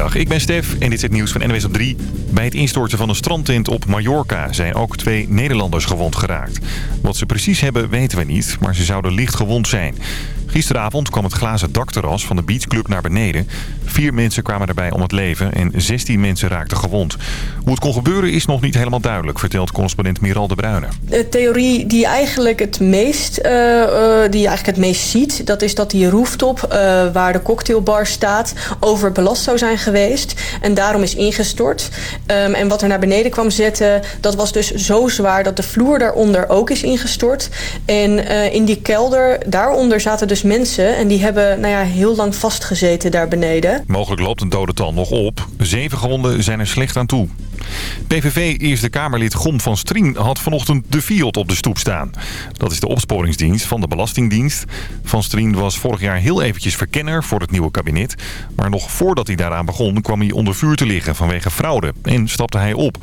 Goedemiddag, ik ben Stef en dit is het nieuws van NWS op 3. Bij het instorten van een strandtent op Mallorca zijn ook twee Nederlanders gewond geraakt. Wat ze precies hebben weten we niet, maar ze zouden licht gewond zijn. Gisteravond kwam het glazen dakterras van de beachclub naar beneden. Vier mensen kwamen erbij om het leven en 16 mensen raakten gewond. Hoe het kon gebeuren is nog niet helemaal duidelijk, vertelt correspondent Miral de Bruyne. De theorie die eigenlijk het meest, uh, uh, die je eigenlijk het meest ziet... dat is dat die rooftop uh, waar de cocktailbar staat overbelast zou zijn geweest. En daarom is ingestort. Um, en wat er naar beneden kwam zetten, dat was dus zo zwaar... dat de vloer daaronder ook is ingestort. En in die kelder, daaronder zaten dus mensen... en die hebben nou ja, heel lang vastgezeten daar beneden. Mogelijk loopt een dodental nog op. Zeven gewonden zijn er slecht aan toe. PVV Eerste Kamerlid Gom van Strien had vanochtend de Fiat op de stoep staan. Dat is de opsporingsdienst van de Belastingdienst. Van Strien was vorig jaar heel eventjes verkenner voor het nieuwe kabinet. Maar nog voordat hij daaraan begon kwam hij onder vuur te liggen vanwege fraude en stapte hij op.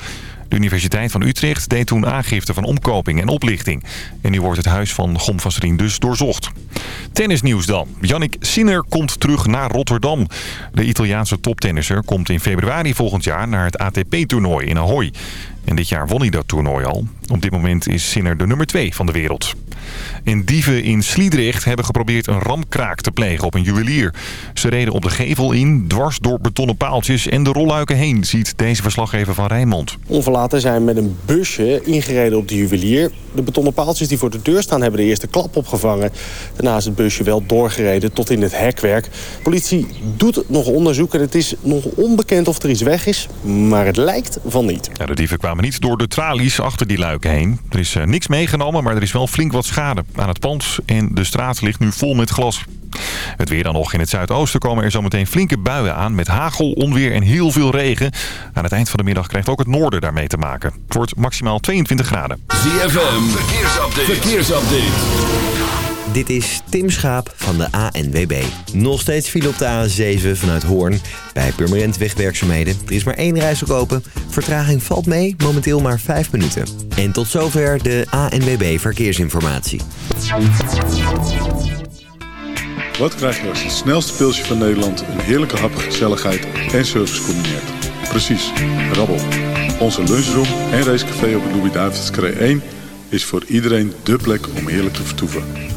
De Universiteit van Utrecht deed toen aangifte van omkoping en oplichting. En nu wordt het huis van Gom van dus doorzocht. Tennisnieuws dan. Yannick Sinner komt terug naar Rotterdam. De Italiaanse toptennisser komt in februari volgend jaar naar het ATP-toernooi in Ahoy. En dit jaar won hij dat toernooi al. Op dit moment is Sinner de nummer 2 van de wereld. En dieven in Sliedrecht hebben geprobeerd een ramkraak te plegen op een juwelier. Ze reden op de gevel in, dwars door betonnen paaltjes en de rolluiken heen, ziet deze verslaggever van Rijnmond. Onverlaten zijn met een busje ingereden op de juwelier. De betonnen paaltjes die voor de deur staan hebben de eerste klap opgevangen. Daarna is het busje wel doorgereden tot in het hekwerk. Politie doet nog onderzoek en het is nog onbekend of er iets weg is, maar het lijkt van niet. Ja, de dieven kwamen niet door de tralies achter die luiken heen. Er is uh, niks meegenomen, maar er is wel flink wat schade aan het pand. En de straat ligt nu vol met glas. Het weer dan nog. In het zuidoosten komen er zometeen flinke buien aan... met hagel, onweer en heel veel regen. Aan het eind van de middag krijgt ook het noorden daarmee te maken. Het wordt maximaal 22 graden. ZFM, verkeersupdate. verkeersupdate. Dit is Tim Schaap van de ANWB. Nog steeds file op de A7 vanuit Hoorn. Bij Purmerend wegwerkzaamheden. Er is maar één reis ook open. Vertraging valt mee, momenteel maar 5 minuten. En tot zover de ANWB Verkeersinformatie. Wat krijg je als het snelste pilsje van Nederland... een heerlijke hap, gezelligheid en service combineert? Precies, rabbel. Onze lunchroom en racecafé op de Louis-David's 1... is voor iedereen dé plek om heerlijk te vertoeven.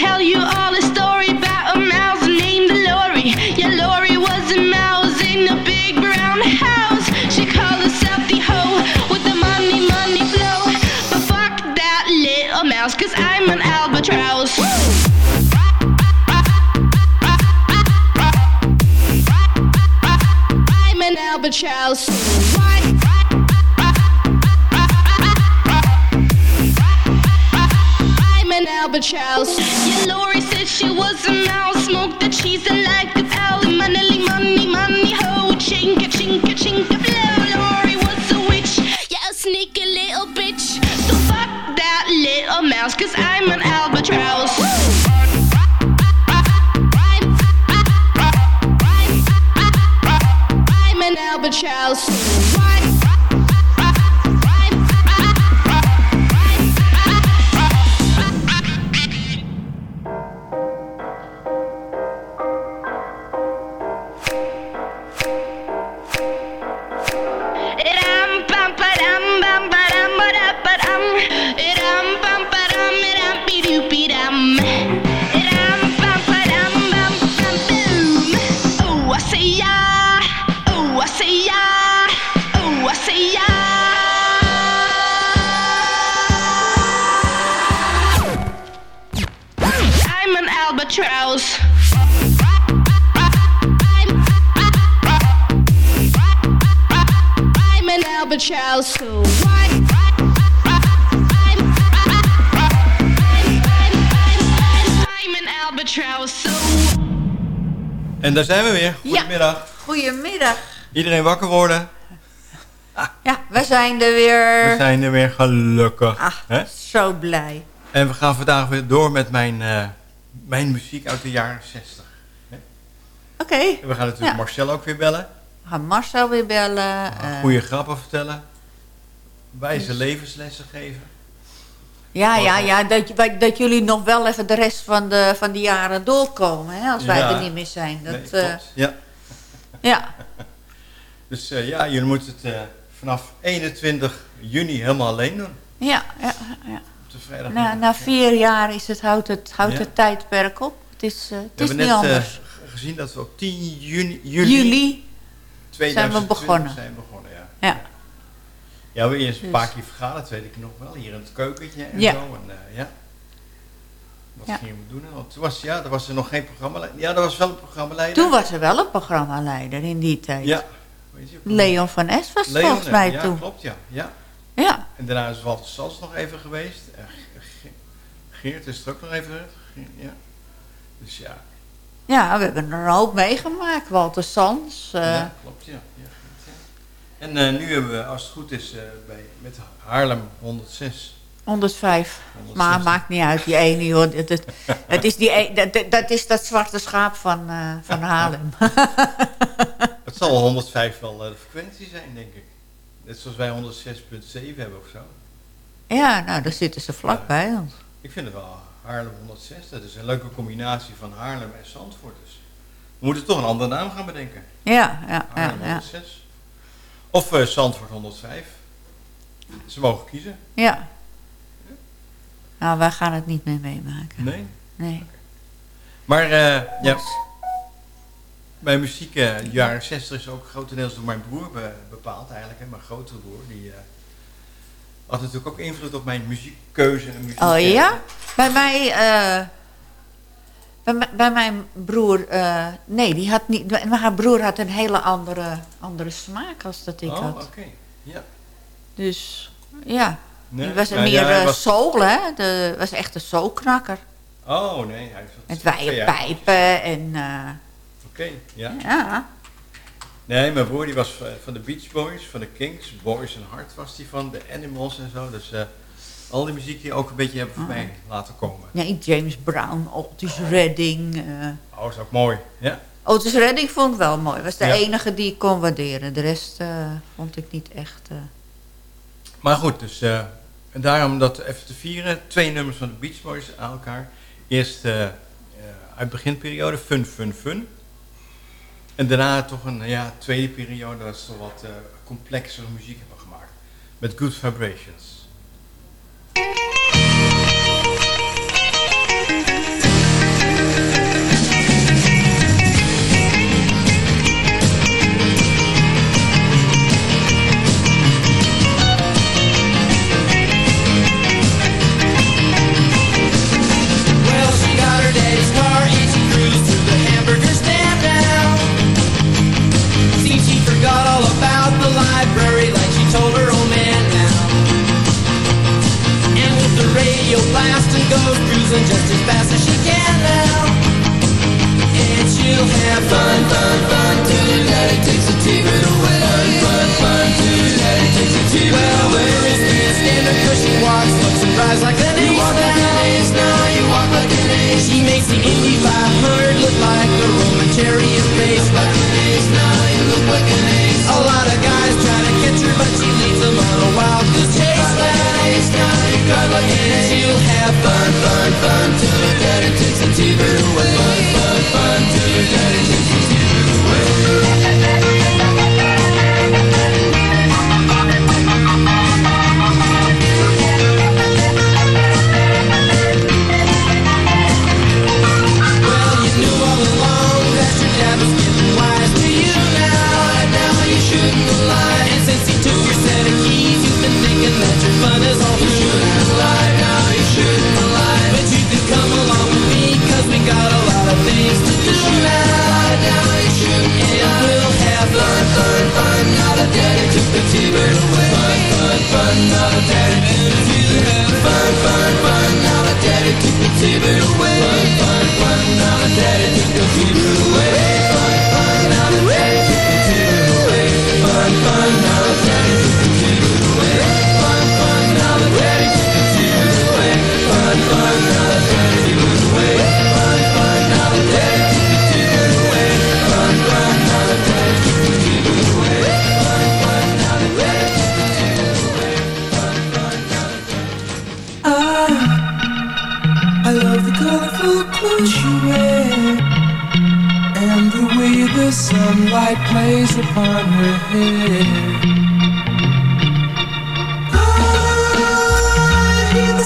tell you all a story about a mouse named Lori. Yeah, Lori was a mouse in a big brown house. She called herself the hoe with the money, money flow. But fuck that little mouse, cause I'm an albatross. Woo! an albatross. I'm an albatross. En daar zijn we weer. Goedemiddag. Goedemiddag. Iedereen wakker worden. Ja, we zijn er weer. We zijn er weer gelukkig. Ah, zo blij. En we gaan vandaag weer door met mijn, eh, mijn muziek uit de jaren 60. Oké. We gaan natuurlijk Ja. Marcel ook weer bellen. We gaan Marcel weer bellen. eh, Goede grappen vertellen. Wijze levenslessen geven. Ja, ja, ja dat, dat jullie nog wel even de rest van de, van de jaren doorkomen. Hè, als wij Ja. er niet meer zijn. Dat, Nee, eh. Ja. ja. Dus eh, ja, jullie moeten het eh, vanaf 21 juni helemaal alleen doen. Ja, ja, ja. Op de vrijdag. Na, na vier jaar is het, houdt, het, houdt het tijdperk op. Het is, het We is hebben niet net anders. gezien dat we op 10 juni, juli, Juli 2020 zijn we begonnen. zijn begonnen, ja. Ja. Ja, we eerst een Dus. paar keer vergaderd, weet ik nog wel, hier in het keukentje en Ja. zo. En, eh, ja. Wat Ja. gingen we doen? Toen was, ja, er was er nog geen programma. Ja, er was wel een programmaleider. Toen was er wel een programmaleider in die tijd. Ja. Weet je, Leon van Es was Leon, volgens mij ja, toen. klopt, ja. ja. Ja. En daarna is Walter Sals nog even geweest. En Ge- Ge- Geert is er ook nog even Ja. Dus ja, Ja, we hebben er hoop meegemaakt. Walter Sans. eh, ja klopt, ja. En eh, nu hebben we, als het goed is, eh, bij, met Haarlem 106. 105. 106. Maar maakt niet uit, die ene, het, het is, die, e- dat, dat- dat is dat zwarte schaap van, eh, van Haarlem. Het zal 105 wel de frequentie zijn, denk ik. Net zoals wij 106.7 hebben of zo. ja, nou, daar zitten ze vlakbij ons. Ik vind het wel Haarlem 106. Dat is een leuke combinatie van Haarlem en Zandvoort. Dus we moeten toch een andere naam gaan bedenken. Ja, ja, ja. Haarlem ja, 106. Of eh Zandvoort 105. Ze mogen kiezen. ja. Nou, wij gaan het niet meer meemaken. Nee? Nee. Maar eh, ja, mijn muziek, eh, de jaren 60 is ook grotendeels door mijn broer be- bepaald eigenlijk. Hè, mijn grotere broer. Die had natuurlijk ook invloed op mijn muziekkeuze. En muziek, Oh ja? Bij mij... bij, bij mijn broer... eh, nee, die had niet... Maar haar broer had een hele andere, andere smaak als dat ik Oh, had. oké. Ja. Dus, ja. Nee, Die was nou meer ja, eh, was- soul, hè? De, was echt een soulknakker. Oh, nee. Hij heeft wat- Met wijde pijpen en... eh, Oké, ja. ja. Nee, mijn broer die was van de Beach Boys, van de Kings. Boys and Heart was die van, de Animals en zo. Dus al die muziek die ook een beetje hebben voorbij laten komen. Nee, James Brown, Otis Redding. eh Oh, is ook mooi. Ja. Otis Redding vond ik wel mooi. Was de Ja. enige die ik kon waarderen. De rest eh, vond ik niet echt... eh, Maar goed, dus daarom dat even te vieren. Twee nummers van de Beach Boys aan elkaar. Eerst uit beginperiode, Fun Fun Fun. En daarna toch een ja, tweede periode dat ze wat complexere muziek hebben gemaakt. Met Good Vibrations. Goes cruising just as fast as she can now. And she'll have fun, fun, fun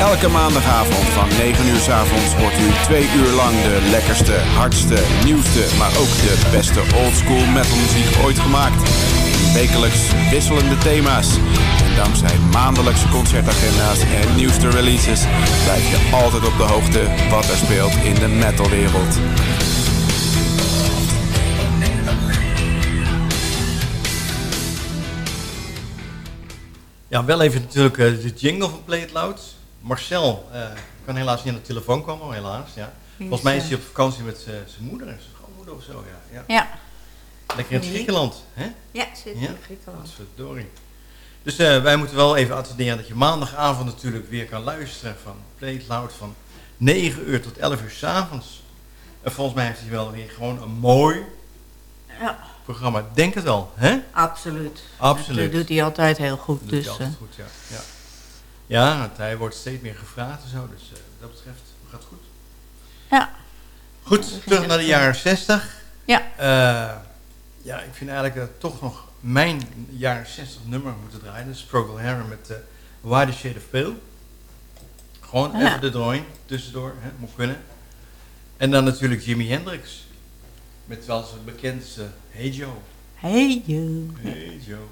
Elke maandagavond van 9 uur s avonds wordt u twee uur lang de lekkerste, hardste, nieuwste, maar ook de beste oldschool metalmuziek ooit gemaakt. Wekelijks wisselende thema's. En dankzij maandelijkse concertagenda's en nieuwste releases blijf je altijd op de hoogte wat er speelt in de metalwereld. Ja, wel even natuurlijk eh, de jingle van Play It Loud. Marcel eh, kan helaas niet aan de telefoon komen, helaas. Ja. Volgens mij is hij op vakantie met zijn moeder en zijn schoonmoeder of zo. Ja. Ja. Lekker in het. Griekenland, hè? Ja, zit in Griekenland. Verdorie. Dus eh, wij moeten wel even attenderen dat je maandagavond natuurlijk weer kan luisteren van Play Loud van 9 uur tot 11 uur s'avonds. En volgens mij heeft hij wel weer gewoon een mooi Ja. programma. Denk het wel, hè? Absoluut. Absoluut. Dat doet hij altijd heel goed. Dat doet Dus, hij altijd eh, goed, ja. ja. Ja, want hij wordt steeds meer gevraagd en zo. Dus eh, dat betreft gaat het goed. Ja. Goed, terug naar de jaren 60. Ja. Eh, ja, ik vind eigenlijk dat toch nog mijn jaren 60 nummer moeten draaien. Dus Procol Harum met uh, Why the Shade of Pale. Gewoon Ja. even de drawing tussendoor, hè, moet kunnen. En dan natuurlijk Jimi Hendrix. Met wel zijn bekendste Hey Joe. Hey you. Hey Joe.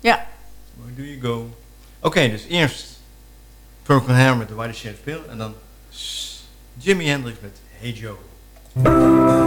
Ja. Where do you go? Oké, dus eerst Procol Harum met The the Shade of. En dan Jimi Hendrix met Hey Joe.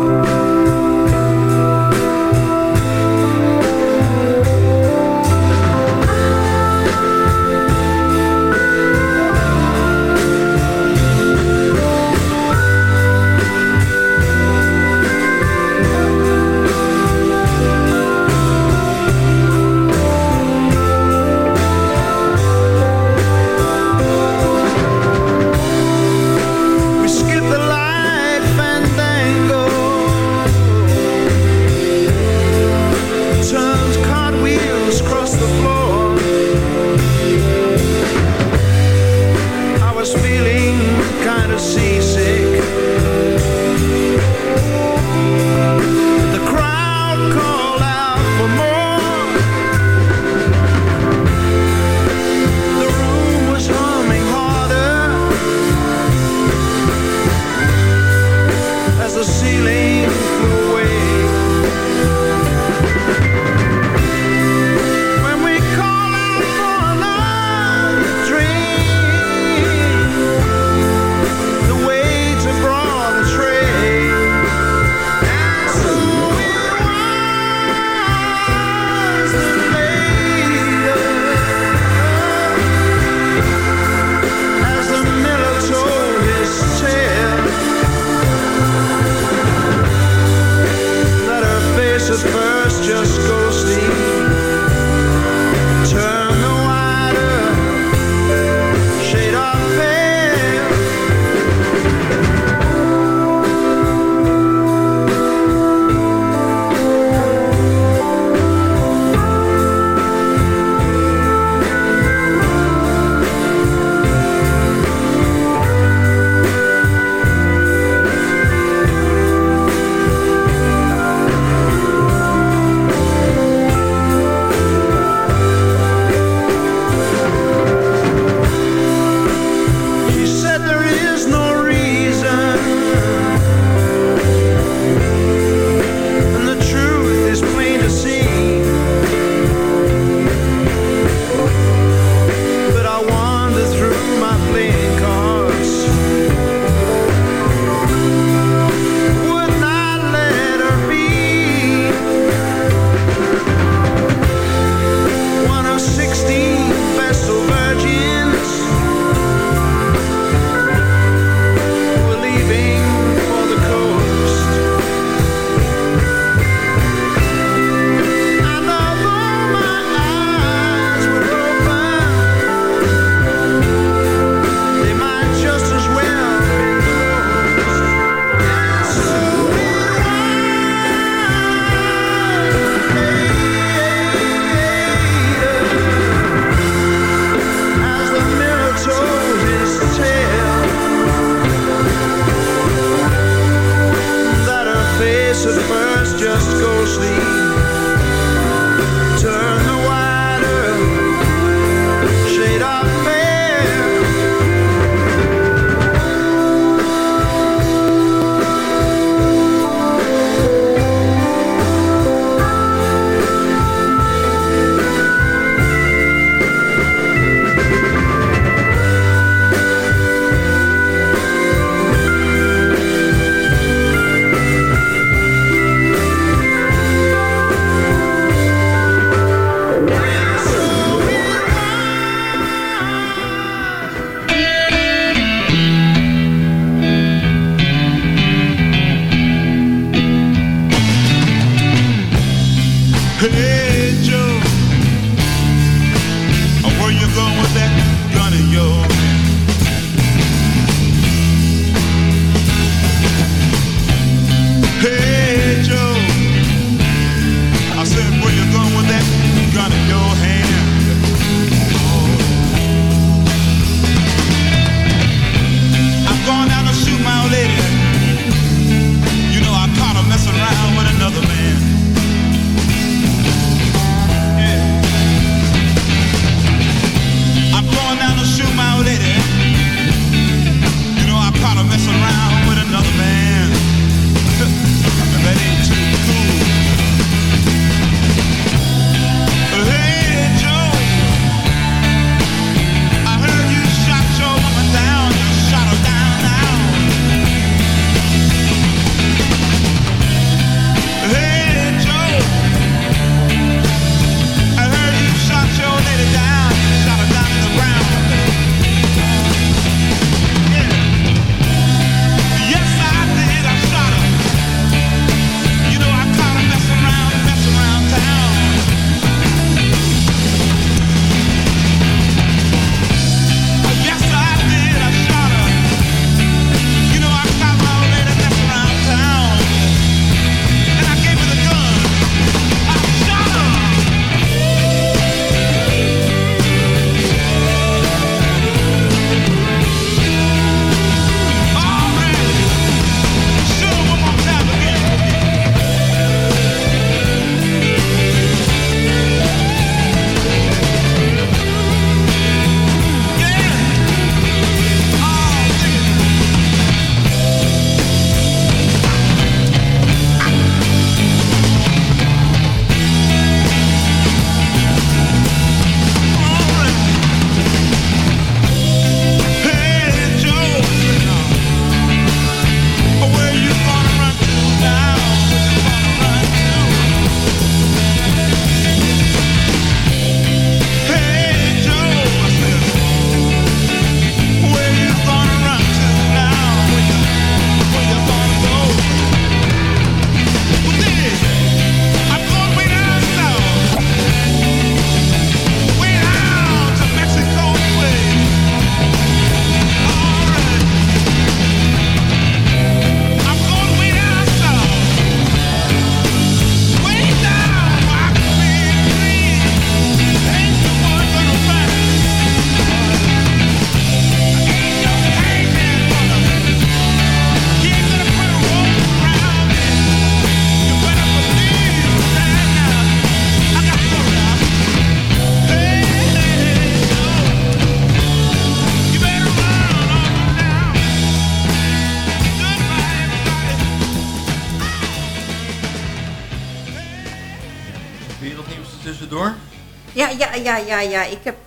Ja, ja, ja. Ik heb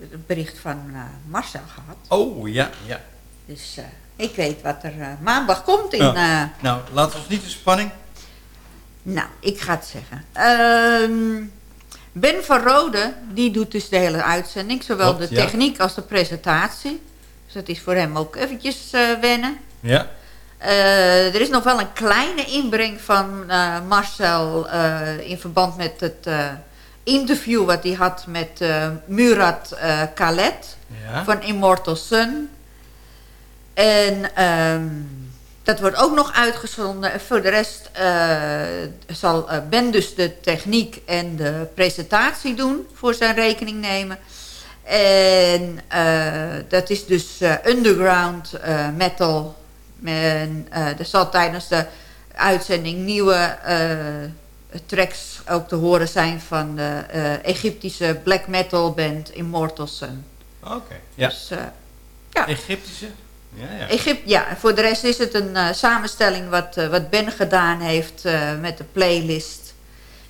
een bericht van eh, Marcel gehad. Oh, ja, ja. Dus eh, ik weet wat er maandag komt in... Nou, laten we ons niet in spanning. nou, ik ga het zeggen. Ehm, ben van Rode, die doet dus de hele uitzending. Zowel Klopt, de ja. techniek als de presentatie. Dus dat is voor hem ook eventjes wennen. Ja. Er is nog wel een kleine inbreng van Marcel in verband met het interview wat hij had met eh, Murat eh Khaled Ja. van Immortal Sun. En ehm, dat wordt ook nog uitgezonden. En voor de rest eh, zal Ben dus de techniek en de presentatie doen, voor zijn rekening nemen. En dat is dus underground metal. En er zal tijdens de uitzending nieuwe eh, tracks ook te horen zijn van de eh, Egyptische black metal band Immortal Sun. Oké. Ja. Dus, eh, ja. Egyptische? Ja, ja. Egypte, ja. Voor de rest is het een eh, samenstelling wat, eh, wat Ben gedaan heeft eh, met de playlist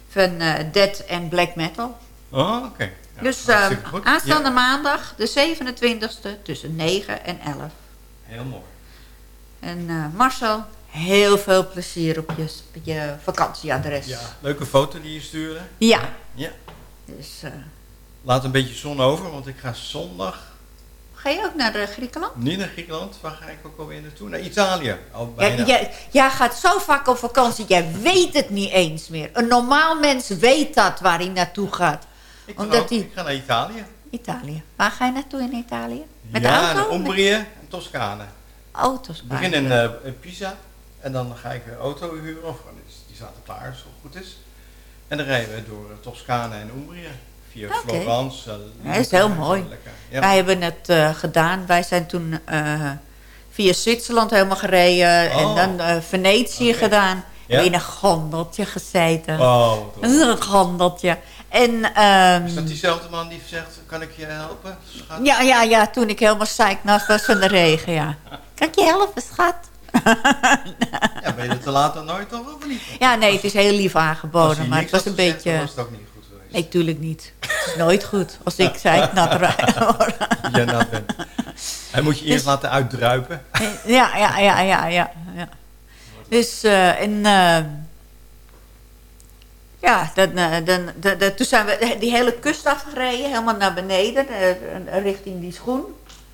van eh, Dead en Black Metal. Oh, oké. Ja, dus eh, goed. aanstaande Ja. maandag, de 27e, tussen 9 en 11. Heel mooi. En eh, Marcel, heel veel plezier op je, je vakantieadres. Ja, leuke foto die je stuurde. Ja. Ja. Dus, eh, Laat een beetje zon over, want ik ga zondag ga je ook naar eh, Griekenland? niet naar Griekenland. Waar ga ik ook alweer naartoe? Naar Italië. Al Ja, bijna. jij, jij gaat zo vaak op vakantie, jij weet het niet eens meer. Een normaal mens weet dat waar hij naartoe gaat. ik, ga Omdat ook- hij... ik ga naar Italië. Italië. Waar ga je naartoe in Italië? Met de ja, auto? in Umbrië en Toscane. Auto's. Ik begin in, eh, in Pisa en dan ga ik een auto huren, of die- staat er klaar, het goed is. En dan rijden we door eh, Toscane en Umbrië. Via. Florence. eh, Ja, is heel mooi. Ja. Wij hebben het eh, gedaan. Wij zijn toen via Zwitserland helemaal gereden. En Oh. dan Venetië gedaan. Ja? En in een gondeltje gezeten. Oh, wat Dat is een gondeltje. En, ehm, Is dat diezelfde man die zegt, kan ik je helpen? schat? ja, ja, ja, toen ik helemaal zeiknat was van de regen, ja. Kan ik je helpen, schat? Ja, ben je er te laat dan nooit toch of niet? Ja, nee, het is heel lief aangeboden, maar het was een gezegd, beetje... was het ook niet goed geweest. Nee, tuurlijk niet. Het is nooit goed als ik zeiknat rijd. hoor. Dat jij nat bent. Hij moet je eerst Dus- laten uitdruipen. Ja, ja, ja, ja, ja. ja. Dus, eh, en, eh, ja, dan, eh, dan, dan, dan- toen zijn we die hele kust afgereden, helemaal naar beneden, richting die schoen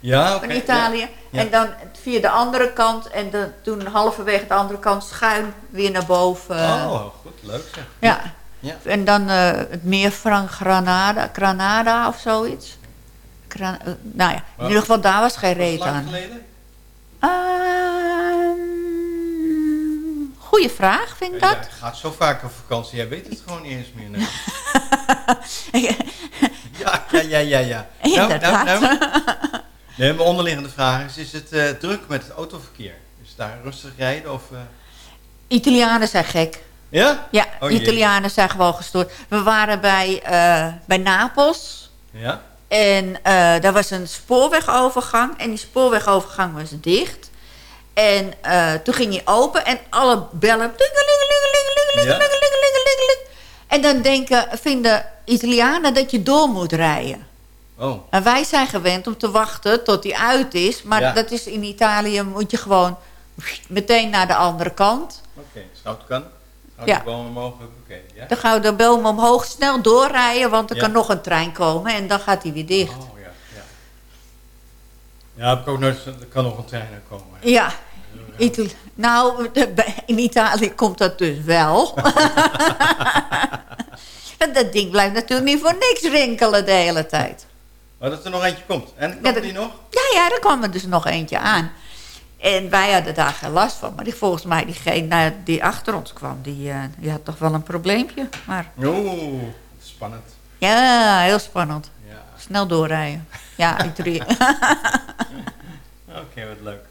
Ja, oké. van Italië. ja. Ja. En dan via de andere kant, en dan, toen halverwege de andere kant schuin weer naar boven. Oh, goed, leuk zeg. Ja. Ja. En dan eh, het meer van Granada, Granada of zoiets. Gran- eh, nou ja, in ieder geval daar was geen reet aan. geleden? Ehm, goeie vraag, vind ik Ja, dat. je gaat zo vaak op vakantie, jij weet het gewoon niet eens meer. Nee. ja, ja, ja, ja. ja. Inderdaad. Nou, nou, nou. Nee, mijn onderliggende vraag is, is het eh, druk met het autoverkeer? Is daar rustig rijden of... eh, Italianen zijn gek. Ja? Ja, Oh, jee. Italianen zijn gewoon gestoord. We waren bij, eh, bij Napels. Ja? En daar was een spoorwegovergang. En die spoorwegovergang was dicht. En toen ging hij open en alle bellen... Ja? En dan denken, vinden Italianen dat je door moet rijden. Oh, En wij zijn gewend om te wachten tot die uit is. Maar Ja. dat is in Italië moet je gewoon meteen naar de andere kant. oké. Schout kan. Schout Ja. de bomen. Oké, ja? Dan gaan we de boom omhoog snel doorrijden, want er Ja. kan nog een trein komen en dan gaat hij weer dicht. Oh, ja, ja. Ja, heb ik ook nooit... Er kan nog een trein komen. Ja, Itali- nou, in Italië komt dat dus wel. Dat ding blijft natuurlijk niet voor niks rinkelen de hele tijd. Maar dat er nog eentje komt. En Ja, komt dat- die nog? Ja, ja, er kwam er dus nog eentje aan. En wij hadden daar geen last van. Maar die, volgens mij diegene nou, die achter ons kwam, die, eh, die had toch wel een probleempje. Maar Oeh, spannend. ja, heel spannend. Ja. Snel doorrijden. Ja, Italië. Oké, wat leuk.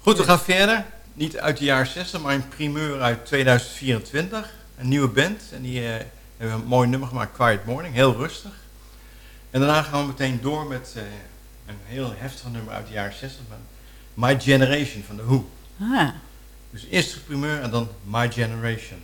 Goed, we gaan verder. Niet uit de jaren 60, maar een primeur uit 2024. Een nieuwe band. En die eh, hebben een mooi nummer gemaakt, Quiet Morning. Heel rustig. En daarna gaan we meteen door met eh, een heel heftig nummer uit de jaren 60. van My Generation van The Who. Ah. Dus eerst de primeur en dan My Generation.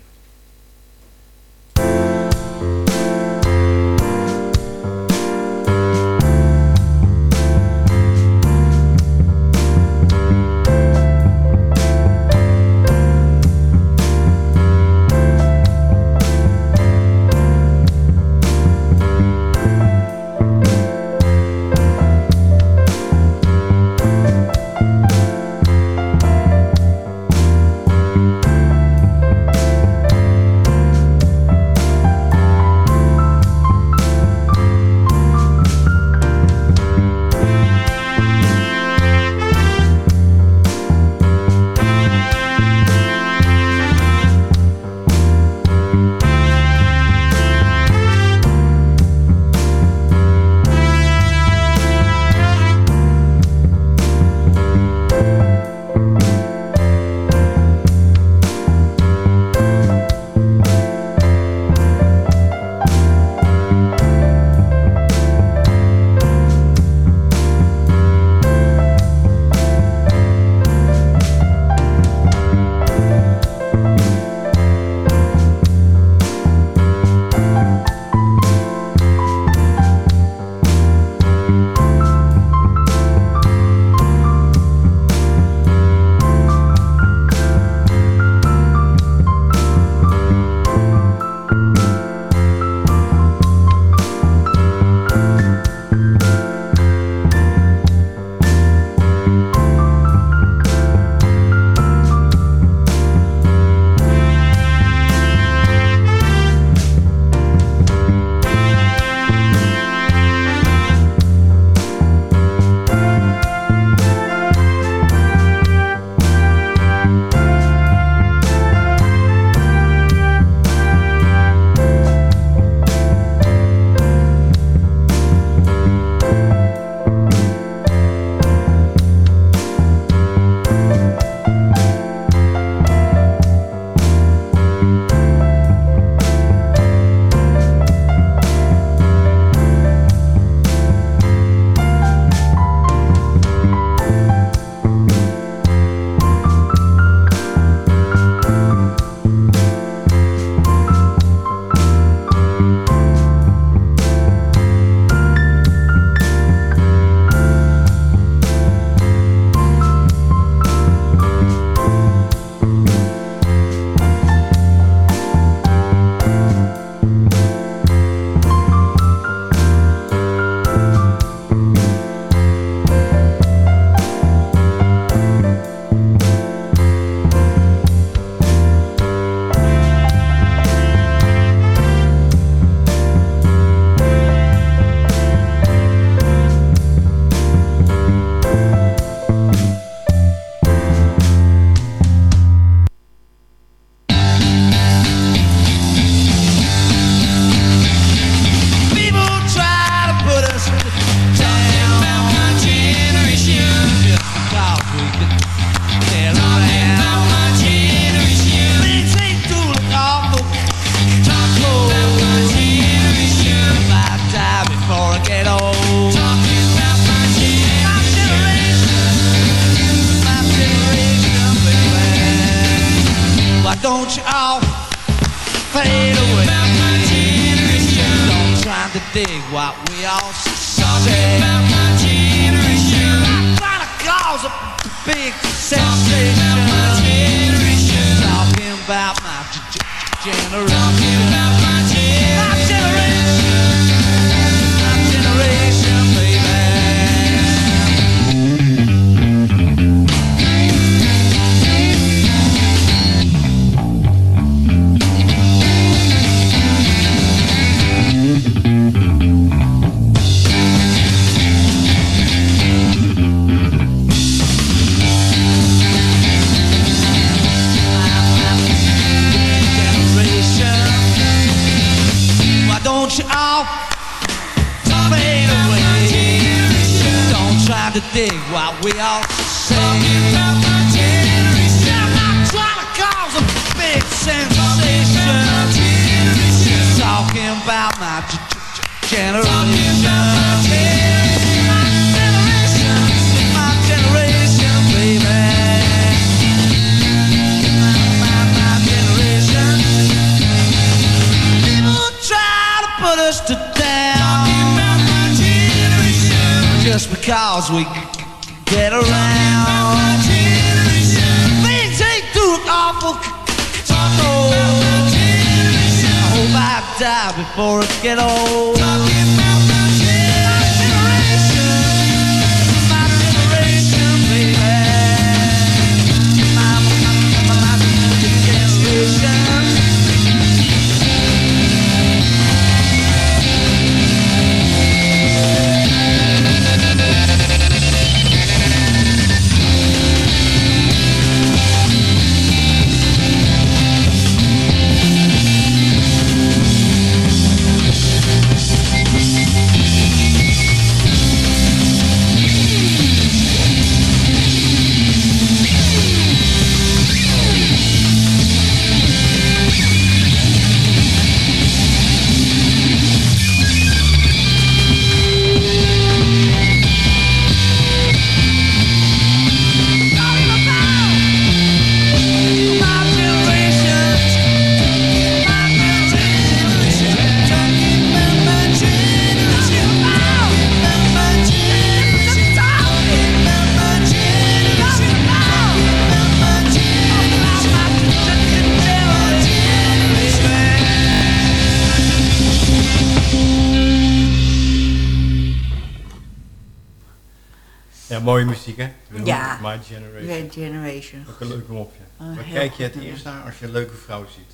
Generation. Ook een leuk mopje. Oh, Waar heel kijk je het goed. eerst naar als je een leuke vrouw ziet?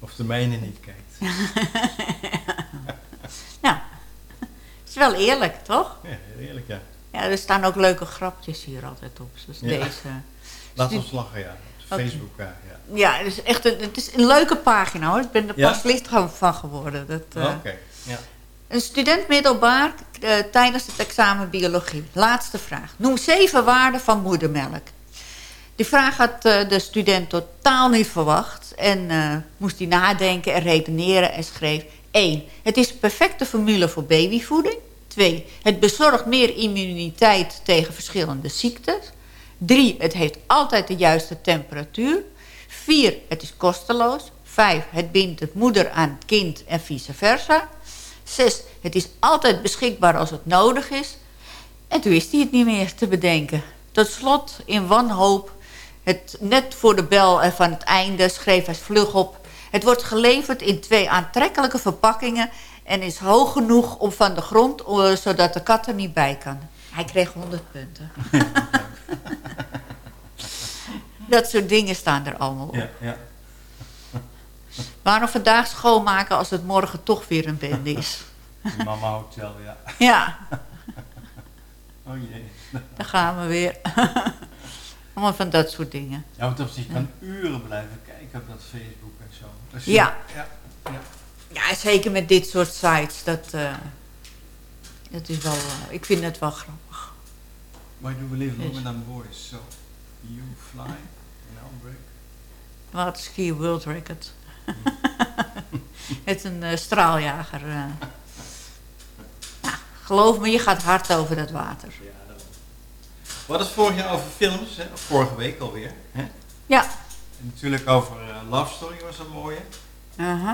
Of de mijne niet kijkt? nou, het is wel eerlijk, toch? Ja, eerlijk, ja. Ja, er staan ook leuke grapjes hier altijd op. Zoals Ja. deze. Laat Dus ons lachen, ja. Op. Facebook, ja. ja. Ja, het is echt een, het is een leuke pagina hoor. Ik ben er Ja? pas licht van geworden. Dat, eh, Oké, ja. Een student middelbaar eh, tijdens het examen biologie. Laatste vraag. Noem zeven waarden van moedermelk. Die vraag had eh, de student totaal niet verwacht. En eh, moest hij nadenken en redeneren en schreef... 1. Het is een perfecte formule voor babyvoeding. 2. Het bezorgt meer immuniteit tegen verschillende ziektes. 3. Het heeft altijd de juiste temperatuur. 4. Het is kosteloos. 5. Het bindt het moeder aan het kind en vice versa. 6. Het is altijd beschikbaar als het nodig is. En toen wist hij het niet meer te bedenken. Tot slot, in wanhoop, het net voor de bel en van het einde schreef hij vlug op. Het wordt geleverd in twee aantrekkelijke verpakkingen... en is hoog genoeg om van de grond, eh, zodat de kat er niet bij kan. Hij kreeg 100 punten. Dat soort dingen staan er allemaal op. Ja, ja. Waarom vandaag schoonmaken als het morgen toch weer een bende is? Mama Hotel, ja. Ja, Oh jee. daar gaan we weer. Allemaal van dat soort dingen. Ja, want op zich kan uren blijven kijken op dat Facebook en zo. Is- Ja. ja. ja. Ja, zeker met dit soort sites. Dat, eh, dat is wel, eh, ik vind het wel grappig. Why do we live longer than boys? So, you fly in outbreak. Wat ski world record. het een eh, straaljager. Ja, geloof me, je gaat hard over dat water. We hadden het vorig jaar over films, hè? of vorige week alweer. Hè? Ja. En natuurlijk over eh, Love Story was een mooie. Uh-huh.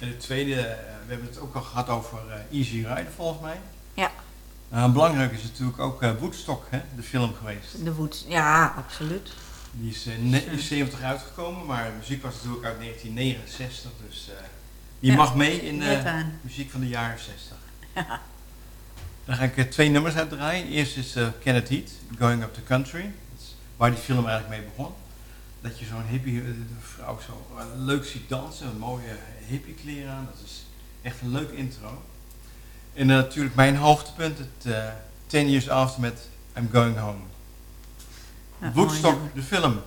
En de tweede, eh, we hebben het ook al gehad over eh, Easy Rider volgens mij. Ja. Nou, belangrijk is natuurlijk ook Woodstock, hè, de film geweest. De Wood, ja, absoluut. Die is in ne- 70 uitgekomen, maar de muziek was natuurlijk uit 1969. Dus die Ja, mag mee in de muziek van de jaren 60. Dan ga ik eh, twee nummers uitdraaien. Eerst is eh, Kenneth Heat, Going Up the Country. Dat is waar die film eigenlijk mee begon. Dat je zo'n hippie eh, vrouw zo leuk ziet dansen, een mooie hippie kleren aan. Dat is echt een leuke intro. En natuurlijk mijn hoogtepunt, het eh 10 Years After met I'm Going Home. Ja, Woodstock, mooi de film.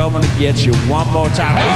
Coming to get you one more time.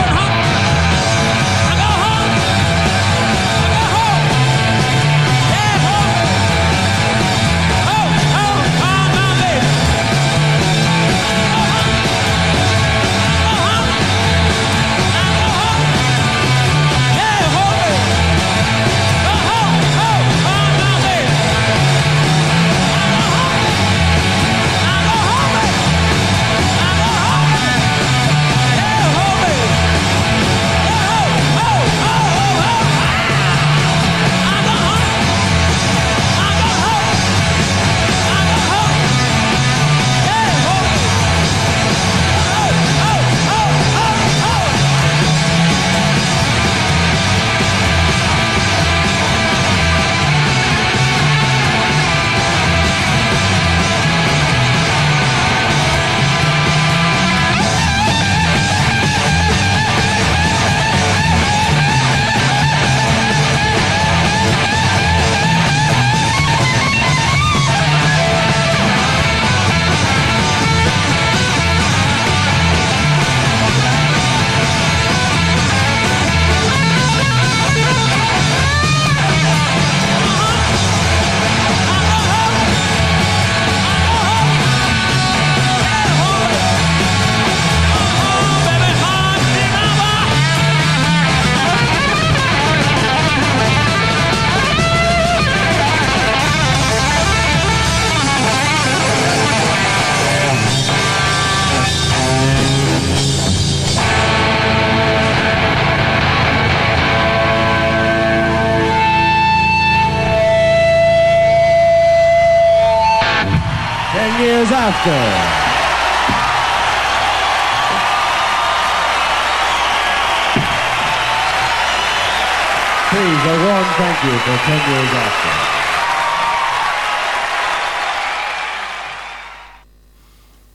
Please, a warm thank you for 10 years after.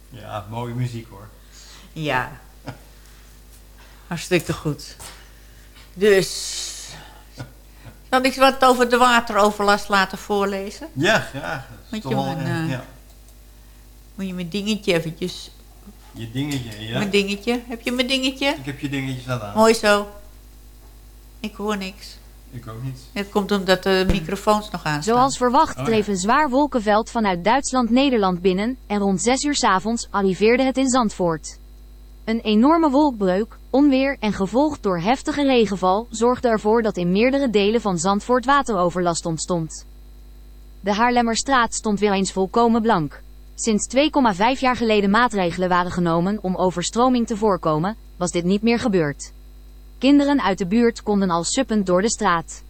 Ja, mooie muziek hoor. Ja. Hartstikke goed. Dus... Zal ik wat over de wateroverlast laten voorlezen? Ja, graag. Dat is Moet je, mijn, eh, eh, ja. moet je mijn dingetje eventjes... Je dingetje, ja. Mijn dingetje. Heb je mijn dingetje? Ik heb je dingetjes aan. Mooi zo. Ik hoor niks. Ik ook niet. Het komt omdat de microfoons nog aan Zoals verwacht Oh ja. dreef een zwaar wolkenveld vanuit Duitsland Nederland binnen en rond 6 uur 's avonds arriveerde het in Zandvoort. Een enorme wolkbreuk, onweer en gevolgd door heftige regenval zorgde ervoor dat in meerdere delen van Zandvoort wateroverlast ontstond. De Haarlemmerstraat stond weer eens volkomen blank. Sinds 2,5 jaar geleden maatregelen waren genomen om overstroming te voorkomen, was dit niet meer gebeurd. Kinderen uit de buurt konden al suppend door de straat.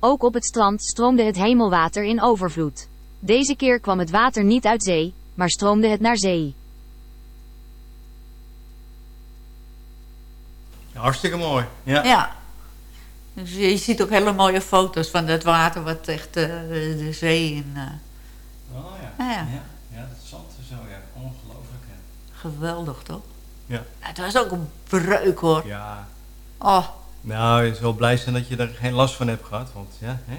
Ook op het strand stroomde het hemelwater in overvloed. Deze keer kwam het water niet uit zee, maar stroomde het naar zee. Hartstikke mooi. Ja. Ja. Dus je ziet ook hele mooie foto's van het water wat echt eh, de, de zee in... eh, Oh ja. Ja, ja. ja. Ja, dat zand en zo, ja. Ongelooflijk, hè. geweldig toch? Ja. Het was ook een breuk hoor. Ja. Oh, Nou, je zal blij zijn dat je er geen last van hebt gehad. Want ja, hè?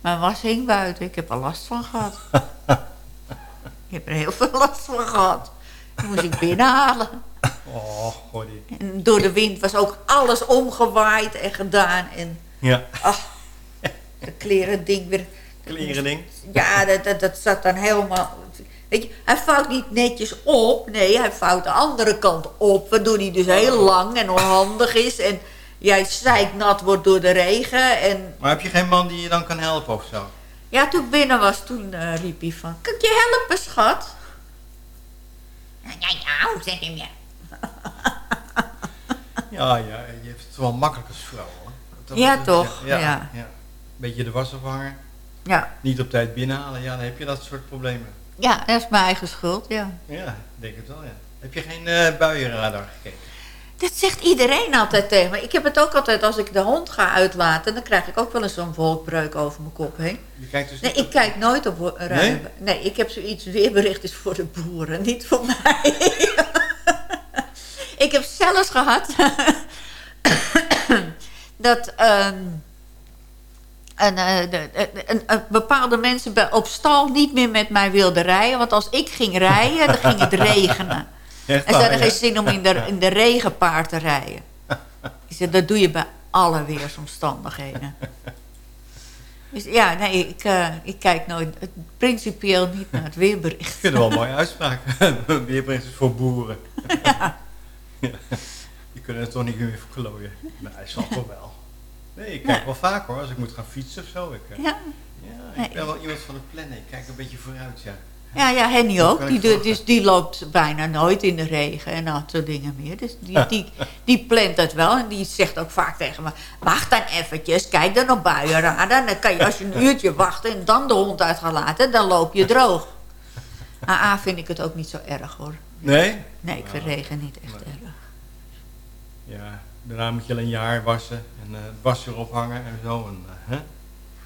Mijn was hing buiten. Ik heb er last van gehad. ik heb er heel veel last van gehad. Die moest ik binnenhalen. Oh, godie. En door de wind was ook alles omgewaaid en gedaan. En Ja, ach, de kleren ding weer... kleren ding. Ja, dat, dat, dat zat dan helemaal... Weet je, hij vouwt niet netjes op. Nee, hij vouwt de andere kant op. Waardoor hij dus heel lang en onhandig is. En jij zeiknat wordt door de regen. En Maar heb je geen man die je dan kan helpen of zo? ja, toen ik binnen was, toen eh, riep hij van... Kan ik je helpen, schat? Ja, ja, ja, zeg je hem? Ja, ja, je hebt het wel makkelijk als vrouw hoor. Dat- Ja, toch? Ja, Ja. ja. Beetje de was ophangen. Ja. Niet op tijd binnenhalen. Ja, dan heb je dat soort problemen. Ja, dat is mijn eigen schuld, ja. Ja, ik denk het wel, ja. Heb je geen eh buienradar gekeken? Dat zegt iedereen altijd tegen me. Ik heb het ook altijd als ik de hond ga uitlaten... dan krijg ik ook wel eens zo'n wolkbreuk over mijn kop heen. Je kijkt dus Nee, ik kijk nooit op wo- ruimen. Nee? ik heb zoiets weerbericht is voor de boeren, niet voor mij. ik heb zelfs gehad dat ehm, een, eh, de- een- bepaalde mensen bij, op stal niet meer met mij wilden rijden. Want als ik ging rijden, dan ging het regenen. Echt En ze hadden geen zin om in de, in de regenpaard te rijden. Ik zei, dat doe je bij alle weersomstandigheden. Dus ja, nee, ik, eh, ik kijk nooit, principieel niet naar het weerbericht. Ik vind het wel een mooie uitspraak. Weerbericht is voor boeren. Ja. Die kunnen het toch niet meer verklooien. Nee, hij zal toch wel. Nee, ik kijk Ja. wel vaak hoor, als ik moet gaan fietsen of zo. Ik, eh, Ja. ja, ik ben wel iemand van het plannen. Ik kijk een beetje vooruit, ja. Ja, ja, Henny Dat ook. Die, dus die loopt bijna nooit in de regen en dat soort dingen meer. Dus die, die, die plant het wel en die zegt ook vaak tegen me... wacht dan eventjes, kijk dan op buienradar. Dan kan je als je een uurtje wacht en dan de hond uit gaat laten... dan loop je droog. A vind ik het ook niet zo erg hoor. Nee? Nee, ik vind Nou, regen niet echt erg. Ja, daarna moet je al een jaar wassen en eh, het was erop hangen en zo. En, eh, hè?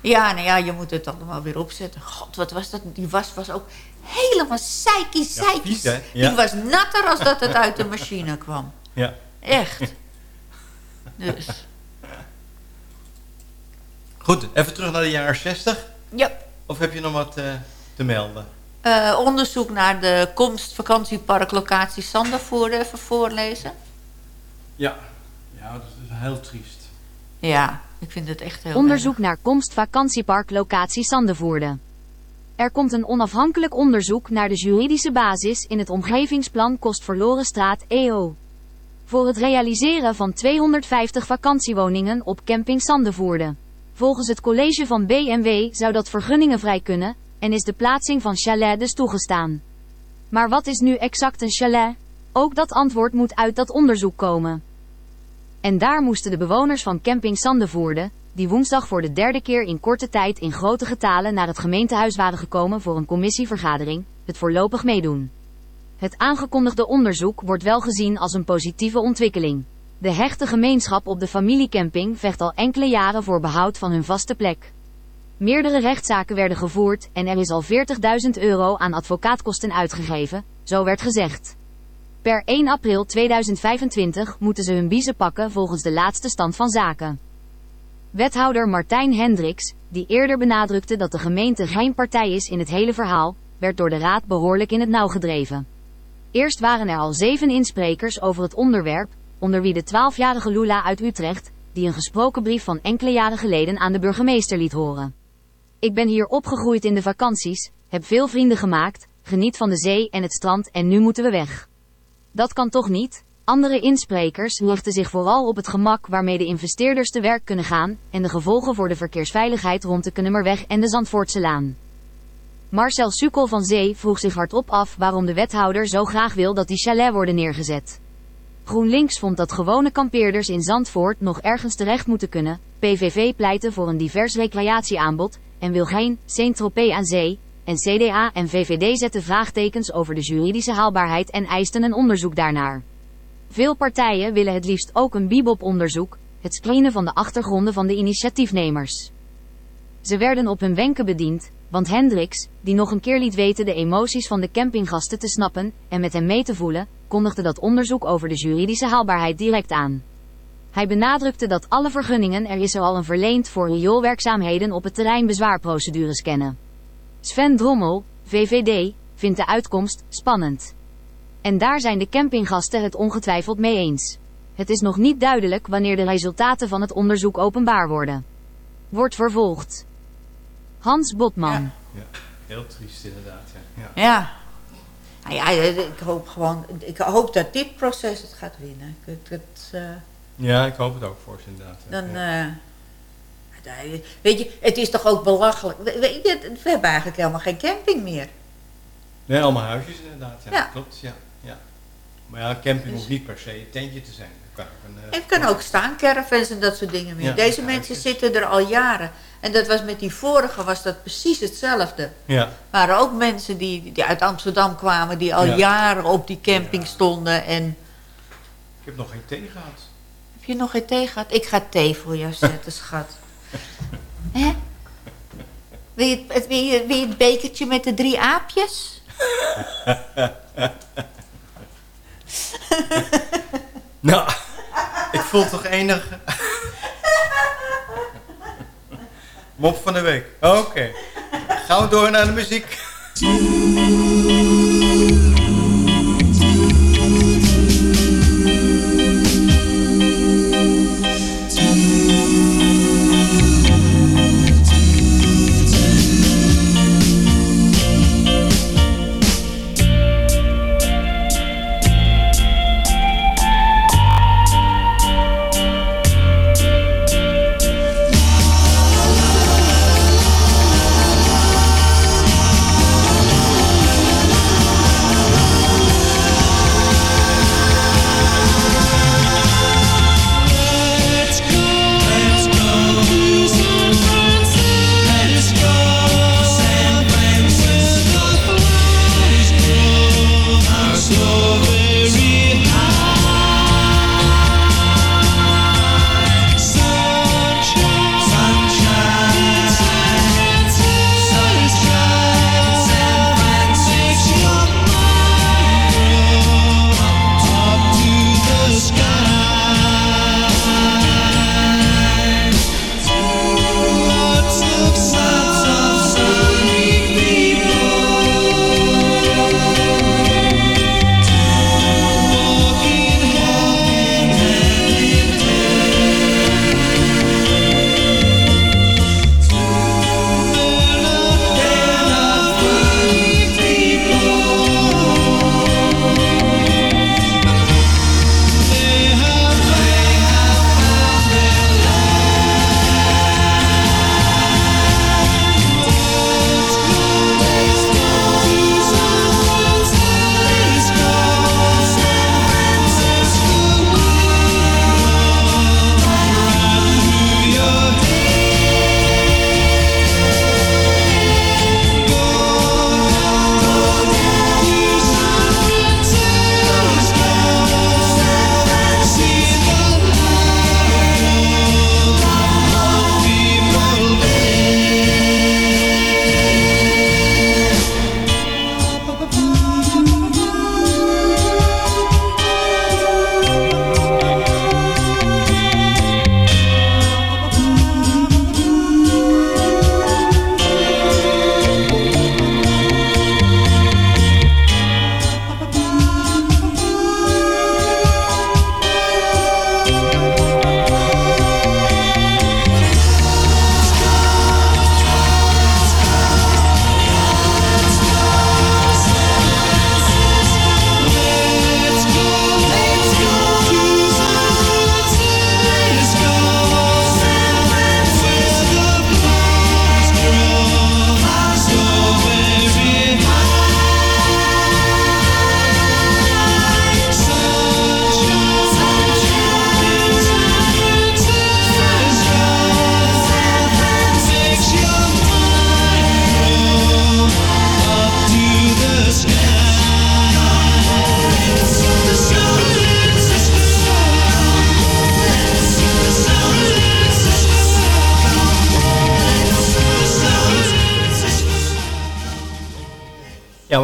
Ja, nou ja, je moet het allemaal weer opzetten. God, wat was dat? Die was was ook helemaal zeikie, zeikie. Ja. Die was natter als dat het uit de machine kwam. Ja. Echt. Dus, Goed, even terug naar de jaren 60. ja. Of heb je nog wat eh, te melden? Onderzoek naar de komst vakantieparklocatie Sandervoorde even voorlezen. Ja. Ja, dat is heel triest. Ja, ik vind het echt heel Onderzoek naar komst vakantiepark locatie Sandevoorde. Er komt een onafhankelijk onderzoek naar de juridische basis in het omgevingsplan Kostverlorenstraat EO. Voor het realiseren van 250 vakantiewoningen op camping Sandevoorde. Volgens het college van BMW zou dat vergunningenvrij kunnen en is de plaatsing van chalet dus toegestaan. Maar wat is nu exact een chalet? Ook dat antwoord moet uit dat onderzoek komen. En daar moesten de bewoners van camping Sandevoorde, die woensdag voor de derde keer in korte tijd in grote getalen naar het gemeentehuis waren gekomen voor een commissievergadering, het voorlopig meedoen. Het aangekondigde onderzoek wordt wel gezien als een positieve ontwikkeling. De hechte gemeenschap op de familiecamping vecht al enkele jaren voor behoud van hun vaste plek. Meerdere rechtszaken werden gevoerd en er is al 40.000 euro aan advocaatkosten uitgegeven, zo werd gezegd. Per 1 april 2025 moeten ze hun biezen pakken volgens de laatste stand van zaken. Wethouder Martijn Hendricks, die eerder benadrukte dat de gemeente geen partij is in het hele verhaal, werd door de raad behoorlijk in het nauw gedreven. Eerst waren er al zeven insprekers over het onderwerp, onder wie de 12-jarige Lula uit Utrecht, die een gesproken brief van enkele jaren geleden aan de burgemeester liet horen. Ik ben hier opgegroeid in de vakanties, heb veel vrienden gemaakt, geniet van de zee en het strand en nu moeten we weg. Dat kan toch niet? Andere insprekers richten zich vooral op het gemak waarmee de investeerders te werk kunnen gaan en de gevolgen voor de verkeersveiligheid rond de Kunnemerweg en de Zandvoortse Laan. Marcel Sukkel van Zee vroeg zich hardop af waarom de wethouder zo graag wil dat die chalet worden neergezet. GroenLinks vond dat gewone kampeerders in Zandvoort nog ergens terecht moeten kunnen, PVV pleitte voor een divers recreatieaanbod en wil geen Saint-Tropez aan zee, en CDA en VVD zetten vraagtekens over de juridische haalbaarheid en eisten een onderzoek daarnaar. Veel partijen willen het liefst ook een bibop-onderzoek, het screenen van de achtergronden van de initiatiefnemers. Ze werden op hun wenken bediend, want Hendricks, die nog een keer liet weten de emoties van de campinggasten te snappen en met hem mee te voelen, kondigde dat onderzoek over de juridische haalbaarheid direct aan. Hij benadrukte dat alle vergunningen er is al een verleend voor rioolwerkzaamheden op het terrein bezwaarprocedures kennen. Sven Drommel, VVD, vindt de uitkomst spannend. En daar zijn de campinggasten het ongetwijfeld mee eens. Het is nog niet duidelijk wanneer de resultaten van het onderzoek openbaar worden. Wordt vervolgd. Hans Botman. Ja, heel triest inderdaad. Ja. Ja. Ja. Nou ja, ik hoop gewoon, ik hoop dat dit proces het gaat winnen. Ik, het, het, eh, ja, ik hoop het ook voor ze inderdaad. dan, Ja. Weet je, het is toch ook belachelijk. We, hebben eigenlijk helemaal geen camping meer. Nee, allemaal huisjes inderdaad. Ja, Ja. klopt. Ja, ja. Maar ja, camping hoeft niet per se een tentje te zijn. Het kan ook een, eh, Het kan ook staan, caravans en dat soort dingen meer. Ja, Deze mensen zitten er al jaren. En dat was met die vorige was dat precies hetzelfde. Ja. Er waren ook mensen die, die uit Amsterdam kwamen, die al Ja. jaren op die camping stonden. En Ik heb nog geen thee gehad. heb je nog geen thee gehad? Ik ga thee voor jou zetten, schat. Hè? Wil je, het, wil, bekertje met de drie aapjes? nou, ik voel toch enig... Mop van de week. Oké. Gaan we door naar de muziek.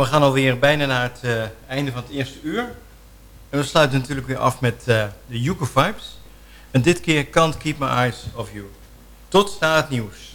We gaan alweer bijna naar het eh, einde van het eerste uur. En we sluiten natuurlijk weer af met eh, de Yuko Vibes. En dit keer Can't Keep My Eyes Off You. Tot na nieuws.